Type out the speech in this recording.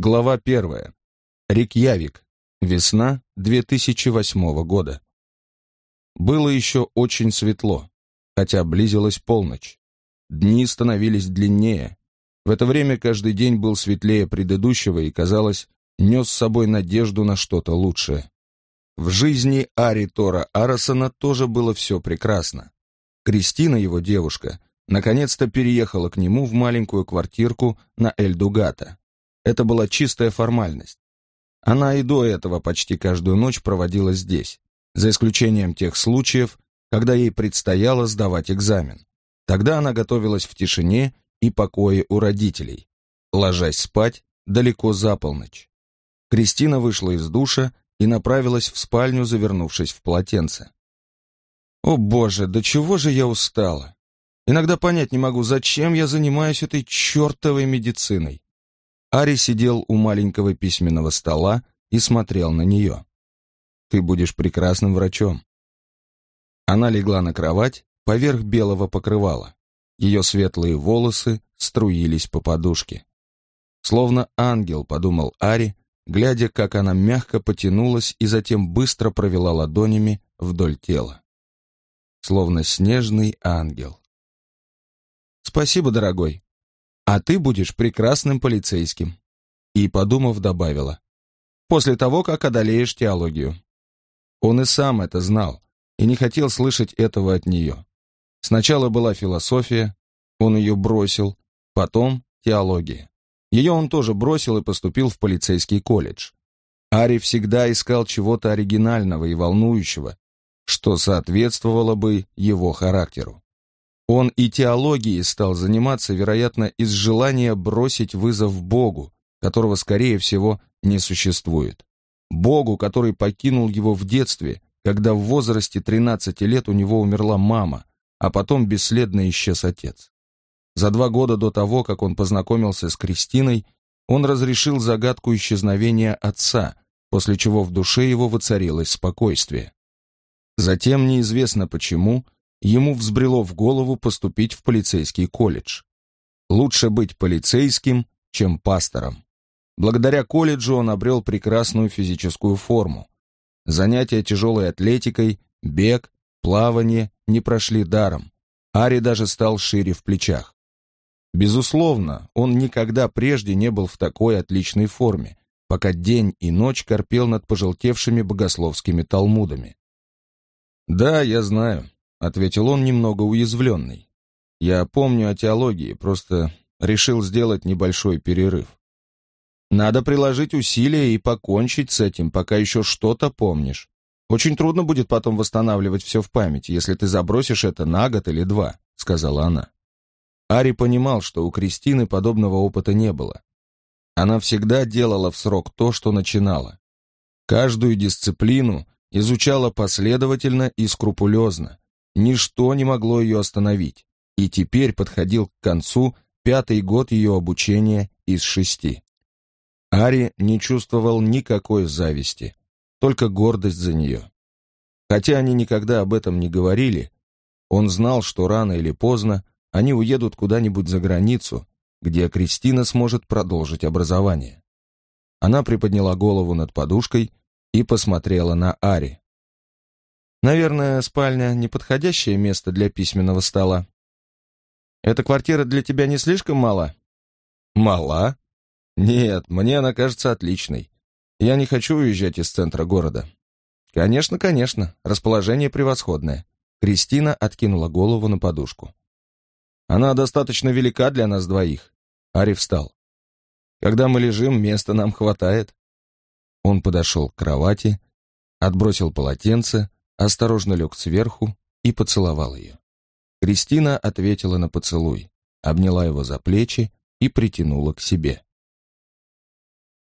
Глава первая. Рикьявик. Весна 2008 года. Было еще очень светло, хотя близилась полночь. Дни становились длиннее. В это время каждый день был светлее предыдущего и, казалось, нес с собой надежду на что-то лучшее. В жизни Ари Тора Арасона тоже было все прекрасно. Кристина, его девушка, наконец-то переехала к нему в маленькую квартирку на Эльдугата. Это была чистая формальность. Она и до этого почти каждую ночь проводила здесь, за исключением тех случаев, когда ей предстояло сдавать экзамен. Тогда она готовилась в тишине и покое у родителей, ложась спать далеко за полночь. Кристина вышла из душа и направилась в спальню, завернувшись в полотенце. «О боже, до чего же я устала! Иногда понять не могу, зачем я занимаюсь этой чертовой медициной. Ари сидел у маленького письменного стола и смотрел на нее. «Ты будешь прекрасным врачом». Она легла на кровать поверх белого покрывала. Ее светлые волосы струились по подушке. Словно ангел, подумал Ари, глядя, как она мягко потянулась и затем быстро провела ладонями вдоль тела. Словно снежный ангел. «Спасибо, дорогой», а ты будешь прекрасным полицейским». И, подумав, добавила, «После того, как одолеешь теологию». Он и сам это знал, и не хотел слышать этого от нее. Сначала была философия, он ее бросил, потом теология. Ее он тоже бросил и поступил в полицейский колледж. Ари всегда искал чего-то оригинального и волнующего, что соответствовало бы его характеру. Он и теологией стал заниматься, вероятно, из желания бросить вызов Богу, которого, скорее всего, не существует. Богу, который покинул его в детстве, когда в возрасте 13 лет у него умерла мама, а потом бесследно исчез отец. За два года до того, как он познакомился с Кристиной, он разрешил загадку исчезновения отца, после чего в душе его воцарилось спокойствие. Затем, неизвестно почему, ему взбрело в голову поступить в полицейский колледж. Лучше быть полицейским, чем пастором. Благодаря колледжу он обрел прекрасную физическую форму. Занятия тяжелой атлетикой, бег, плавание не прошли даром. Ари даже стал шире в плечах. Безусловно, он никогда прежде не был в такой отличной форме, пока день и ночь корпел над пожелтевшими богословскими талмудами. «Да, я знаю. — ответил он немного уязвленный. «Я помню о теологии, просто решил сделать небольшой перерыв. Надо приложить усилия и покончить с этим, пока еще что-то помнишь. Очень трудно будет потом восстанавливать все в памяти, если ты забросишь это на год или два», — сказала она. Ари понимал, что у Кристины подобного опыта не было. Она всегда делала в срок то, что начинала. Каждую дисциплину изучала последовательно и скрупулезно, Ничто не могло ее остановить, и теперь подходил к концу пятый год ее обучения из шести. Ари не чувствовал никакой зависти, только гордость за нее. Хотя они никогда об этом не говорили, он знал, что рано или поздно они уедут куда-нибудь за границу, где Кристина сможет продолжить образование. Она приподняла голову над подушкой и посмотрела на Ари. Наверное, спальня — неподходящее место для письменного стола. Эта квартира для тебя не слишком мала? Мала? Нет, мне она кажется отличной. Я не хочу уезжать из центра города. Конечно, конечно, расположение превосходное. Кристина откинула голову на подушку. Она достаточно велика для нас двоих. Ари встал. Когда мы лежим, места нам хватает. Он подошел к кровати, отбросил полотенце, осторожно лег сверху и поцеловал ее. Кристина ответила на поцелуй, обняла его за плечи и притянула к себе.